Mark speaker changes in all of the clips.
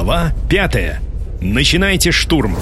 Speaker 1: Глава пятая. Начинайте штурм.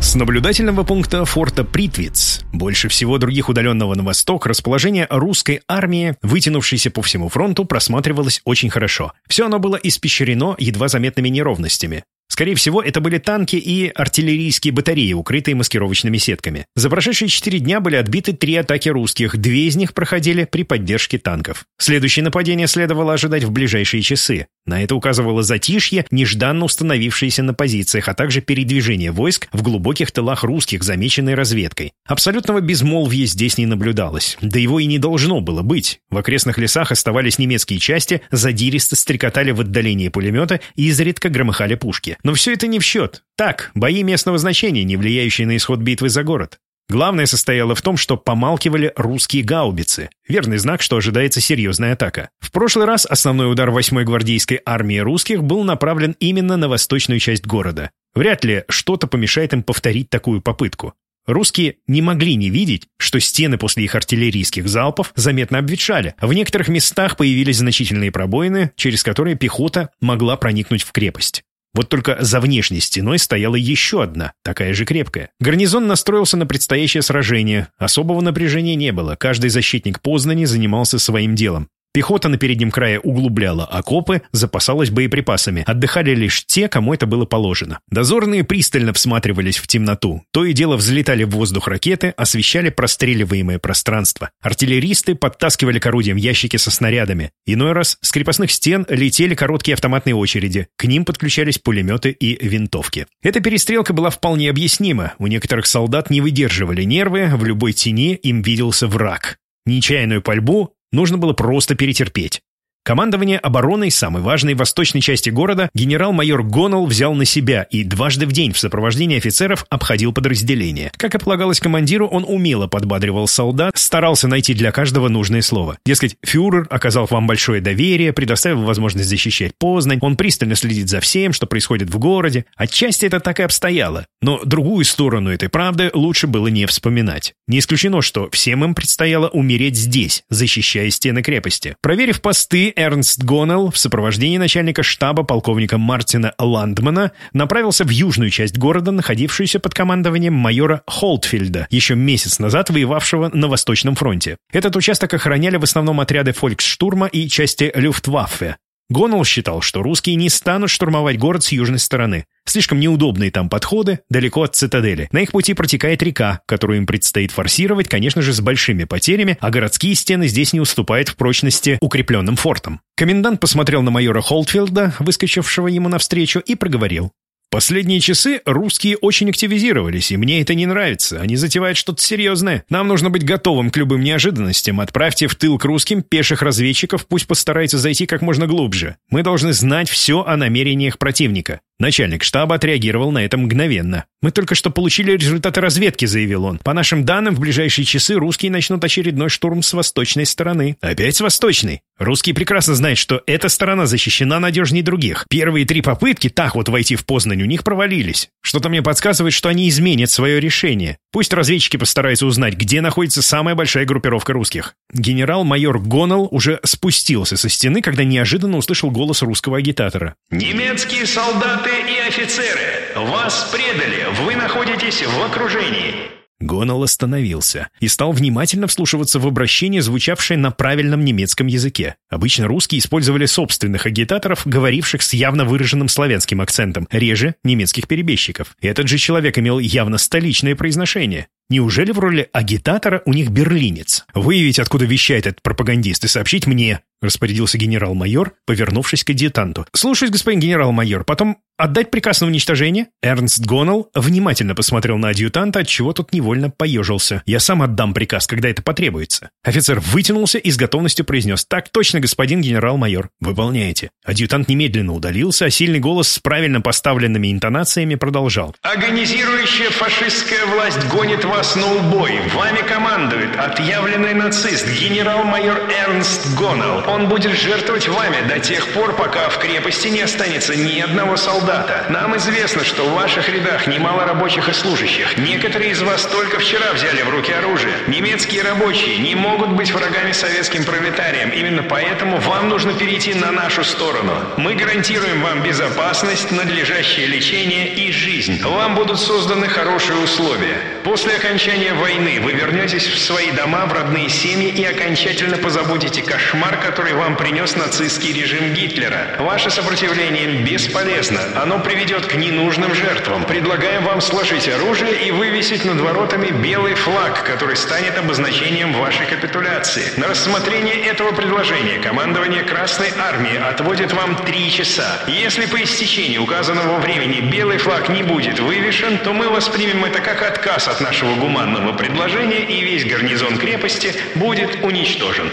Speaker 1: С наблюдательного пункта форта Притвиц, больше всего других удаленного на восток, расположение русской армии, вытянувшейся по всему фронту, просматривалось очень хорошо. Все оно было испещрено едва заметными неровностями. Скорее всего, это были танки и артиллерийские батареи, укрытые маскировочными сетками. За прошедшие четыре дня были отбиты три атаки русских, две из них проходили при поддержке танков. Следующее нападение следовало ожидать в ближайшие часы. На это указывало затишье, нежданно установившееся на позициях, а также передвижение войск в глубоких тылах русских, замеченной разведкой. Абсолютного безмолвия здесь не наблюдалось. Да его и не должно было быть. В окрестных лесах оставались немецкие части, задиристо стрекотали в отдалении пулемета и изредка громыхали пушки. Но все это не в счет. Так, бои местного значения, не влияющие на исход битвы за город. Главное состояло в том, что помалкивали русские гаубицы. Верный знак, что ожидается серьезная атака. В прошлый раз основной удар 8-й гвардейской армии русских был направлен именно на восточную часть города. Вряд ли что-то помешает им повторить такую попытку. Русские не могли не видеть, что стены после их артиллерийских залпов заметно обветшали. В некоторых местах появились значительные пробоины, через которые пехота могла проникнуть в крепость. Вот только за внешней стеной стояла еще одна, такая же крепкая. Гарнизон настроился на предстоящее сражение. Особого напряжения не было. Каждый защитник Познани занимался своим делом. Пехота на переднем крае углубляла окопы, запасалась боеприпасами. Отдыхали лишь те, кому это было положено. Дозорные пристально всматривались в темноту. То и дело взлетали в воздух ракеты, освещали простреливаемое пространство. Артиллеристы подтаскивали к орудиям ящики со снарядами. Иной раз с крепостных стен летели короткие автоматные очереди. К ним подключались пулеметы и винтовки. Эта перестрелка была вполне объяснима. У некоторых солдат не выдерживали нервы, в любой тени им виделся враг. Нечаянную пальбу нужно было просто перетерпеть. Командование обороной самой важной восточной части города генерал-майор Гоннелл взял на себя и дважды в день в сопровождении офицеров обходил подразделение. Как и полагалось командиру, он умело подбадривал солдат, старался найти для каждого нужное слово. Дескать, фюрер оказал вам большое доверие, предоставил возможность защищать Познань, он пристально следит за всем, что происходит в городе. Отчасти это так и обстояло. Но другую сторону этой правды лучше было не вспоминать. Не исключено, что всем им предстояло умереть здесь, защищая стены крепости. Проверив посты, Эрнст Гоннелл в сопровождении начальника штаба полковника Мартина Ландмана направился в южную часть города, находившуюся под командованием майора Холтфельда, еще месяц назад воевавшего на Восточном фронте. Этот участок охраняли в основном отряды фольксштурма и части Люфтваффе. Гоннелл считал, что русские не станут штурмовать город с южной стороны. Слишком неудобные там подходы, далеко от цитадели. На их пути протекает река, которую им предстоит форсировать, конечно же, с большими потерями, а городские стены здесь не уступают в прочности укрепленным фортам. Комендант посмотрел на майора Холтфилда, выскочившего ему навстречу, и проговорил. Последние часы русские очень активизировались, и мне это не нравится. Они затевают что-то серьезное. Нам нужно быть готовым к любым неожиданностям. Отправьте в тыл к русским пеших разведчиков, пусть постараются зайти как можно глубже. Мы должны знать все о намерениях противника. Начальник штаба отреагировал на это мгновенно. «Мы только что получили результаты разведки», — заявил он. «По нашим данным, в ближайшие часы русские начнут очередной штурм с восточной стороны». «Опять с восточной?» Русские прекрасно знают, что эта сторона защищена надежнее других. Первые три попытки так вот войти в Познань у них провалились. Что-то мне подсказывает, что они изменят свое решение. Пусть разведчики постараются узнать, где находится самая большая группировка русских. Генерал-майор Гоннелл уже спустился со стены, когда неожиданно услышал голос русского агитатора.
Speaker 2: «Немецкие солдаты и офицеры, вас предали, вы находитесь в окружении».
Speaker 1: Гонал остановился и стал внимательно вслушиваться в обращение, звучавшее на правильном немецком языке. Обычно русские использовали собственных агитаторов, говоривших с явно выраженным славянским акцентом, реже немецких перебежчиков. Этот же человек имел явно столичное произношение. Неужели в роли агитатора у них берлинец? Выявить, откуда вещает этот пропагандист, и сообщить мне, распорядился генерал-майор, повернувшись к адъютанту. Слушаюсь, господин генерал-майор. Потом отдать приказ на уничтожение? Эрнст Гоннелл внимательно посмотрел на адъютанта, от чего тот невольно поежился. Я сам отдам приказ, когда это потребуется. Офицер вытянулся и с готовностью произнес. Так точно, господин генерал-майор. Выполняете. Адъютант немедленно удалился, а сильный голос с правильно поставленными интонациями продолжал.
Speaker 2: Агонизирующая фашистская власть гонит вас вас на убой. Вами командует отъявленный нацист генерал-майор Эрнст Гоннелл. Он будет жертвовать вами до тех пор, пока в крепости не останется ни одного солдата. Нам известно, что в ваших рядах немало рабочих и служащих. Некоторые из вас только вчера взяли в руки оружие. Немецкие рабочие не могут быть врагами советским пролетариям. Именно поэтому вам нужно перейти на нашу сторону. Мы гарантируем вам безопасность, надлежащее лечение и жизнь. Вам будут созданы хорошие условия. После окончания войны вы вернетесь в свои дома, в родные семьи и окончательно позабудете кошмар, который вам принес нацистский режим Гитлера. Ваше сопротивление бесполезно. Оно приведет к ненужным жертвам. Предлагаем вам сложить оружие и вывесить над воротами белый флаг, который станет обозначением вашей капитуляции. На рассмотрение этого предложения командование Красной Армии отводит вам три часа. Если по истечении указанного времени белый флаг не будет вывешен, то мы воспримем это как отказ от нашего гуманного предложения и весь гарнизон крепости будет уничтожен.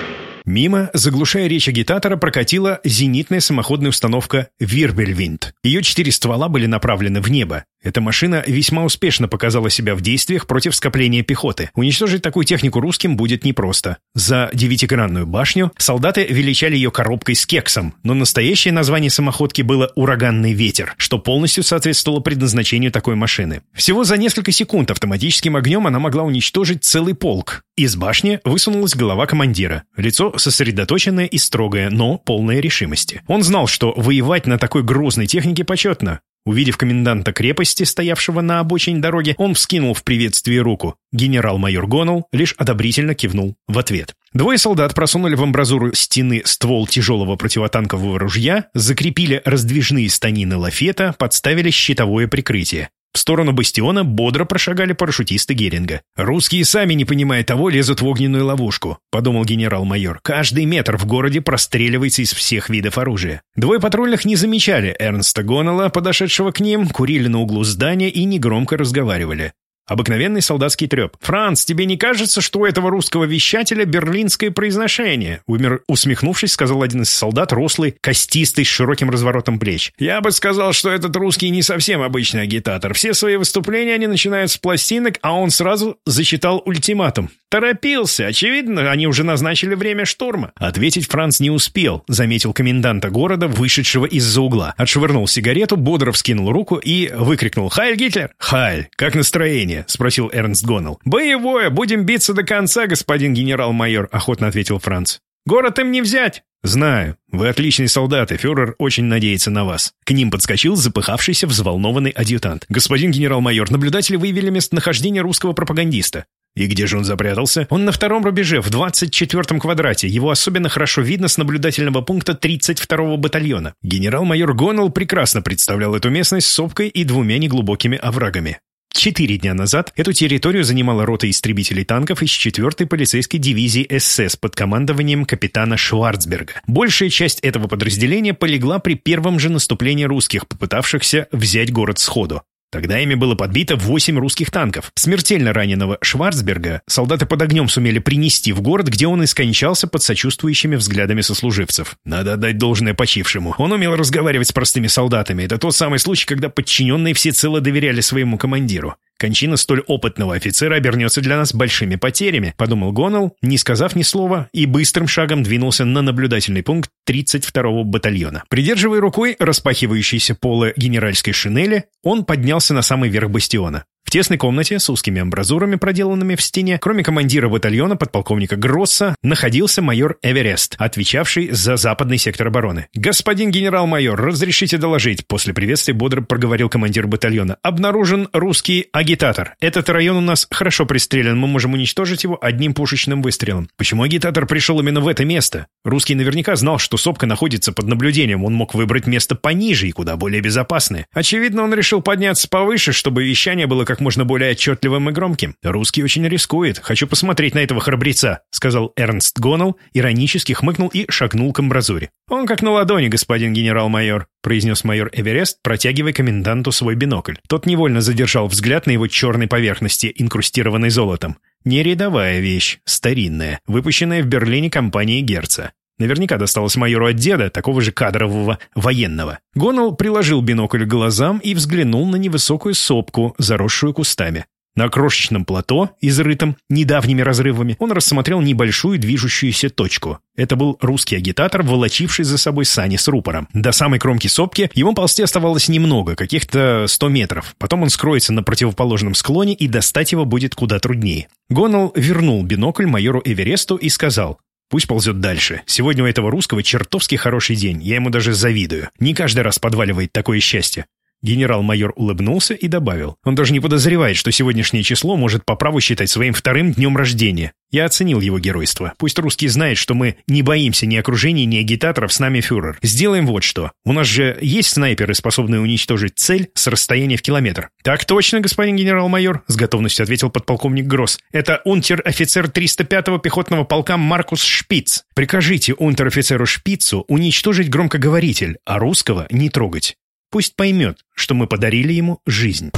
Speaker 1: Мимо, заглушая речь агитатора, прокатила зенитная самоходная установка «Вирбельвинд». Ее четыре ствола были направлены в небо. Эта машина весьма успешно показала себя в действиях против скопления пехоты. Уничтожить такую технику русским будет непросто. За девятигранную башню солдаты величали ее коробкой с кексом, но настоящее название самоходки было «Ураганный ветер», что полностью соответствовало предназначению такой машины. Всего за несколько секунд автоматическим огнем она могла уничтожить целый полк. Из башни высунулась голова командира. Лицо сосредоточенное и строгое, но полное решимости. Он знал, что воевать на такой грозной технике почетно. Увидев коменданта крепости, стоявшего на обочине дороги, он вскинул в приветствии руку. Генерал-майор Гоннелл лишь одобрительно кивнул в ответ. Двое солдат просунули в амбразуру стены ствол тяжелого противотанкового ружья, закрепили раздвижные станины лафета, подставили щитовое прикрытие. В сторону бастиона бодро прошагали парашютисты Геринга. «Русские сами, не понимая того, лезут в огненную ловушку», — подумал генерал-майор. «Каждый метр в городе простреливается из всех видов оружия». Двое патрульных не замечали Эрнста Гоннелла, подошедшего к ним, курили на углу здания и негромко разговаривали. Обыкновенный солдатский треп. «Франц, тебе не кажется, что у этого русского вещателя берлинское произношение?» Умер, усмехнувшись, сказал один из солдат, рослый, костистый, с широким разворотом плеч. «Я бы сказал, что этот русский не совсем обычный агитатор. Все свои выступления они начинают с пластинок, а он сразу зачитал ультиматум. Торопился. Очевидно, они уже назначили время штурма». Ответить Франц не успел, заметил коменданта города, вышедшего из-за угла. Отшвырнул сигарету, бодро вскинул руку и выкрикнул «Хайль Гитлер!» «Хайль! Как настроение?» настроение?» — спросил Эрнст Гоннелл. «Боевое! Будем биться до конца, господин генерал-майор», — охотно ответил Франц. «Город им не взять!» «Знаю. Вы отличный солдат, и фюрер очень надеется на вас». К ним подскочил запыхавшийся, взволнованный адъютант. «Господин генерал-майор, наблюдатели выявили местонахождение русского пропагандиста». И где же он запрятался? Он на втором рубеже, в 24-м квадрате. Его особенно хорошо видно с наблюдательного пункта 32-го батальона. Генерал-майор Гоннелл прекрасно представлял эту местность с сопкой и двумя неглубокими оврагами. Четыре дня назад эту территорию занимала рота истребителей танков из 4-й полицейской дивизии СС под командованием капитана Шварцберга. Большая часть этого подразделения полегла при первом же наступлении русских, попытавшихся взять город сходу. Тогда ими было подбито восемь русских танков. Смертельно раненого Шварцберга солдаты под огнем сумели принести в город, где он и скончался под сочувствующими взглядами сослуживцев. Надо отдать должное почившему. Он умел разговаривать с простыми солдатами. Это тот самый случай, когда подчиненные всецело доверяли своему командиру. Кончина столь опытного офицера обернется для нас большими потерями», — подумал Гоннелл, не сказав ни слова, и быстрым шагом двинулся на наблюдательный пункт 32-го батальона. Придерживая рукой распахивающиеся полы генеральской шинели, он поднялся на самый верх бастиона. Тесной комнате с узкими амбразурами, проделанными в стене, кроме командира батальона подполковника Гросса, находился майор Эверест, отвечавший за западный сектор обороны. «Господин генерал-майор, разрешите доложить?» После приветствия бодро проговорил командир батальона. «Обнаружен русский агитатор. Этот район у нас хорошо пристрелен, мы можем уничтожить его одним пушечным выстрелом. Почему агитатор пришел именно в это место? Русский наверняка знал, что сопка находится под наблюдением, он мог выбрать место пониже и куда более безопасное. Очевидно, он решил подняться повыше, чтобы вещание было как можно более отчетливым и громким. «Русский очень рискует. Хочу посмотреть на этого храбреца», — сказал Эрнст Гоннелл, иронически хмыкнул и шагнул к амбразуре. «Он как на ладони, господин генерал-майор», — произнес майор Эверест, протягивая коменданту свой бинокль. Тот невольно задержал взгляд на его черной поверхности, инкрустированной золотом. Не рядовая вещь, старинная, выпущенная в Берлине компанией Герца. Наверняка досталось майору от деда, такого же кадрового военного. Гоннелл приложил бинокль к глазам и взглянул на невысокую сопку, заросшую кустами. На крошечном плато, изрытом недавними разрывами, он рассмотрел небольшую движущуюся точку. Это был русский агитатор, волочивший за собой сани с рупором. До самой кромки сопки ему ползти оставалось немного, каких-то 100 метров. Потом он скроется на противоположном склоне, и достать его будет куда труднее. Гоннелл вернул бинокль майору Эвересту и сказал, Пусть ползет дальше. Сегодня у этого русского чертовски хороший день. Я ему даже завидую. Не каждый раз подваливает такое счастье. Генерал-майор улыбнулся и добавил. Он даже не подозревает, что сегодняшнее число может по праву считать своим вторым днем рождения. Я оценил его геройство. Пусть русский знает, что мы не боимся ни окружения, ни агитаторов, с нами фюрер. Сделаем вот что. У нас же есть снайперы, способные уничтожить цель с расстояния в километр. Так точно, господин генерал-майор, с готовностью ответил подполковник Гросс. Это унтер-офицер 305-го пехотного полка Маркус Шпиц. Прикажите унтер-офицеру Шпицу уничтожить громкоговоритель, а русского не трогать. Пусть поймет, что мы подарили ему жизнь.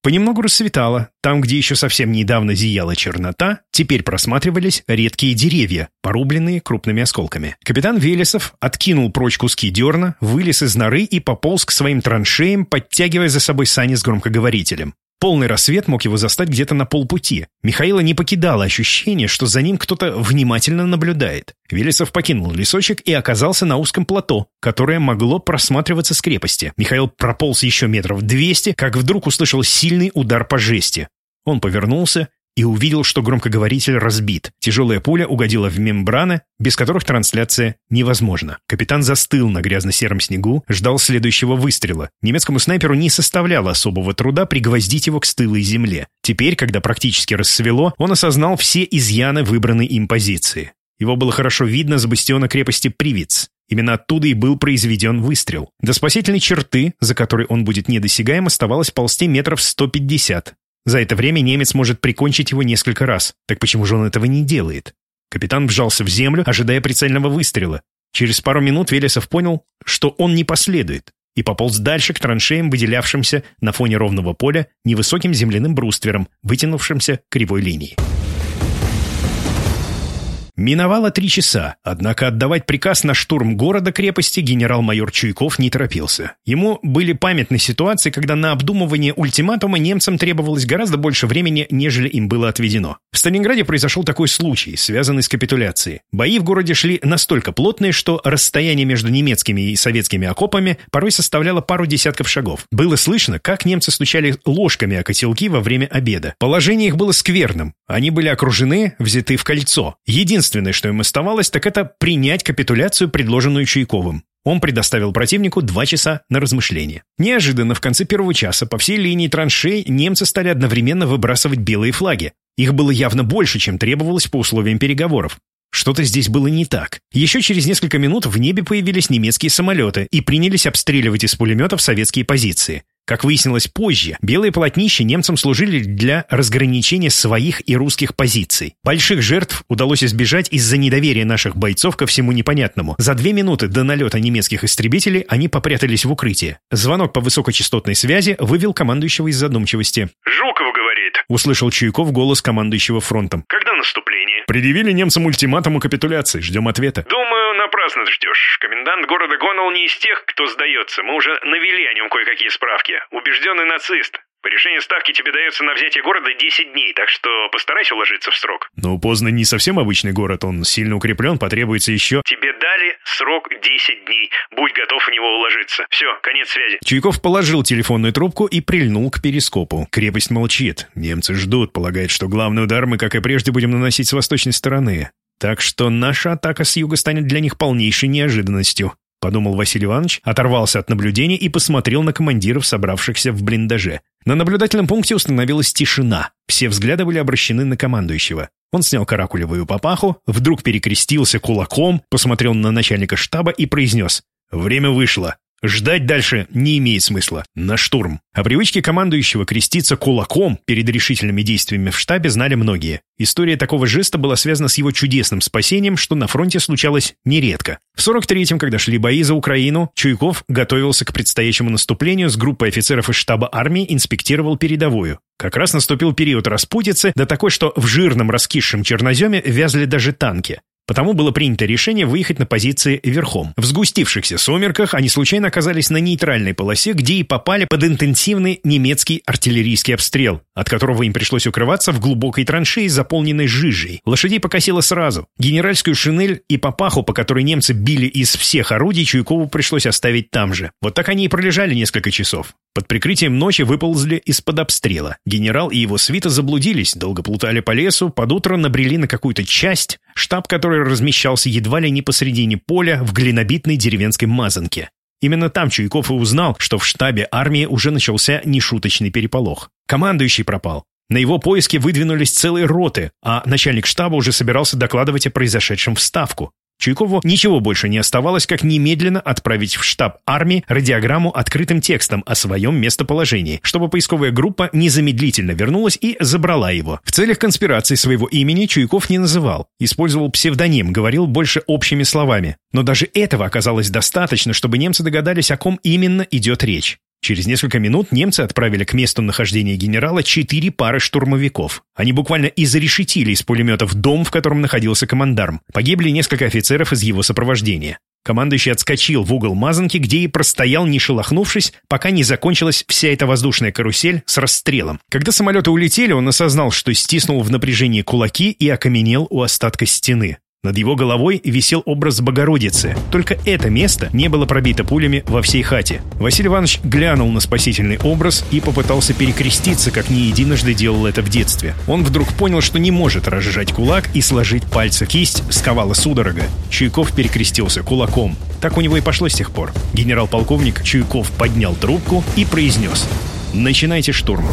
Speaker 1: Понемногу рассветало. Там, где еще совсем недавно зияла чернота, теперь просматривались редкие деревья, порубленные крупными осколками. Капитан Велесов откинул прочь куски дерна, вылез из норы и пополз к своим траншеям, подтягивая за собой сани с громкоговорителем. Полный рассвет мог его застать где-то на полпути. Михаила не покидало ощущение, что за ним кто-то внимательно наблюдает. Велесов покинул лесочек и оказался на узком плато, которое могло просматриваться с крепости. Михаил прополз еще метров двести, как вдруг услышал сильный удар по жести. Он повернулся и увидел, что громкоговоритель разбит. Тяжелая пуля угодила в мембраны, без которых трансляция невозможна. Капитан застыл на грязно-сером снегу, ждал следующего выстрела. Немецкому снайперу не составляло особого труда пригвоздить его к стылой земле. Теперь, когда практически рассвело, он осознал все изъяны выбранной им позиции. Его было хорошо видно с бастиона крепости Привиц. Именно оттуда и был произведен выстрел. До спасительной черты, за которой он будет недосягаем, оставалось ползти метров 150. За это время немец может прикончить его несколько раз. Так почему же он этого не делает? Капитан вжался в землю, ожидая прицельного выстрела. Через пару минут Велесов понял, что он не последует, и пополз дальше к траншеям, выделявшимся на фоне ровного поля невысоким земляным бруствером, вытянувшимся кривой линией. Миновало три часа, однако отдавать приказ на штурм города-крепости генерал-майор Чуйков не торопился. Ему были памятны ситуации, когда на обдумывание ультиматума немцам требовалось гораздо больше времени, нежели им было отведено. В Сталинграде произошел такой случай, связанный с капитуляцией. Бои в городе шли настолько плотные, что расстояние между немецкими и советскими окопами порой составляло пару десятков шагов. Было слышно, как немцы стучали ложками о котелки во время обеда. Положение их было скверным. Они были окружены, взяты в кольцо. Единственное Единственное, что им оставалось, так это принять капитуляцию, предложенную Чайковым. Он предоставил противнику два часа на размышление. Неожиданно в конце первого часа по всей линии траншей немцы стали одновременно выбрасывать белые флаги. Их было явно больше, чем требовалось по условиям переговоров. Что-то здесь было не так. Еще через несколько минут в небе появились немецкие самолеты и принялись обстреливать из пулеметов советские позиции. Как выяснилось позже, белые полотнища немцам служили для разграничения своих и русских позиций. Больших жертв удалось избежать из-за недоверия наших бойцов ко всему непонятному. За две минуты до налета немецких истребителей они попрятались в укрытие. Звонок по высокочастотной связи вывел командующего из задумчивости.
Speaker 2: «Жуков говорит», —
Speaker 1: услышал Чуйков голос командующего фронтом.
Speaker 2: «Когда наступление?»
Speaker 1: «Предъявили немцам ультиматум о капитуляции. Ждем ответа».
Speaker 2: «Думаю, напрасно ждешь. Комендант города Гонол не из тех, кто сдается. Мы уже навели о нем кое-какие справки. Убежденный нацист. По решению ставки тебе дается на взятие города 10 дней, так что постарайся уложиться в срок.
Speaker 1: Но Познань не совсем обычный город, он сильно укреплен, потребуется еще...
Speaker 2: Тебе дали срок 10 дней. Будь готов в него уложиться. Все, конец связи.
Speaker 1: Чуйков положил телефонную трубку и прильнул к перископу. Крепость молчит. Немцы ждут, полагают, что главный удар мы, как и прежде, будем наносить с восточной стороны. Так что наша атака с юга станет для них полнейшей неожиданностью. Подумал Василий Иванович, оторвался от наблюдения и посмотрел на командиров, собравшихся в блиндаже. На наблюдательном пункте установилась тишина. Все взгляды были обращены на командующего. Он снял каракулевую папаху, вдруг перекрестился кулаком, посмотрел на начальника штаба и произнес «Время вышло. Ждать дальше не имеет смысла. На штурм. О привычке командующего креститься кулаком перед решительными действиями в штабе знали многие. История такого жеста была связана с его чудесным спасением, что на фронте случалось нередко. В 43-м, когда шли бои за Украину, Чуйков готовился к предстоящему наступлению с группой офицеров из штаба армии, инспектировал передовую. Как раз наступил период распутицы, да такой, что в жирном раскисшем черноземе вязли даже танки. Потому было принято решение выехать на позиции верхом. В сгустившихся сумерках они случайно оказались на нейтральной полосе, где и попали под интенсивный немецкий артиллерийский обстрел, от которого им пришлось укрываться в глубокой траншеи, заполненной жижей. Лошадей покосило сразу. Генеральскую шинель и папаху, по которой немцы били из всех орудий, Чуйкову пришлось оставить там же. Вот так они и пролежали несколько часов. Под прикрытием ночи выползли из-под обстрела. Генерал и его свита заблудились, долго плутали по лесу, под утро набрели на какую-то часть, штаб которой размещался едва ли не посредине поля в глинобитной деревенской мазанке. Именно там Чуйков и узнал, что в штабе армии уже начался нешуточный переполох. Командующий пропал. На его поиски выдвинулись целые роты, а начальник штаба уже собирался докладывать о произошедшем в Ставку. Чуйкову ничего больше не оставалось, как немедленно отправить в штаб армии радиограмму открытым текстом о своем местоположении, чтобы поисковая группа незамедлительно вернулась и забрала его. В целях конспирации своего имени Чуйков не называл, использовал псевдоним, говорил больше общими словами. Но даже этого оказалось достаточно, чтобы немцы догадались, о ком именно идет речь. Через несколько минут немцы отправили к месту нахождения генерала четыре пары штурмовиков. Они буквально изрешетили из пулеметов дом, в котором находился командарм. Погибли несколько офицеров из его сопровождения. Командующий отскочил в угол мазанки, где и простоял, не шелохнувшись, пока не закончилась вся эта воздушная карусель с расстрелом. Когда самолеты улетели, он осознал, что стиснул в напряжении кулаки и окаменел у остатка стены. Над его головой висел образ Богородицы. Только это место не было пробито пулями во всей хате. Василий Иванович глянул на спасительный образ и попытался перекреститься, как не единожды делал это в детстве. Он вдруг понял, что не может разжать кулак и сложить пальцы. Кисть сковала судорога. Чуйков перекрестился кулаком. Так у него и пошло с тех пор. Генерал-полковник Чуйков поднял трубку и произнес «Начинайте штурм».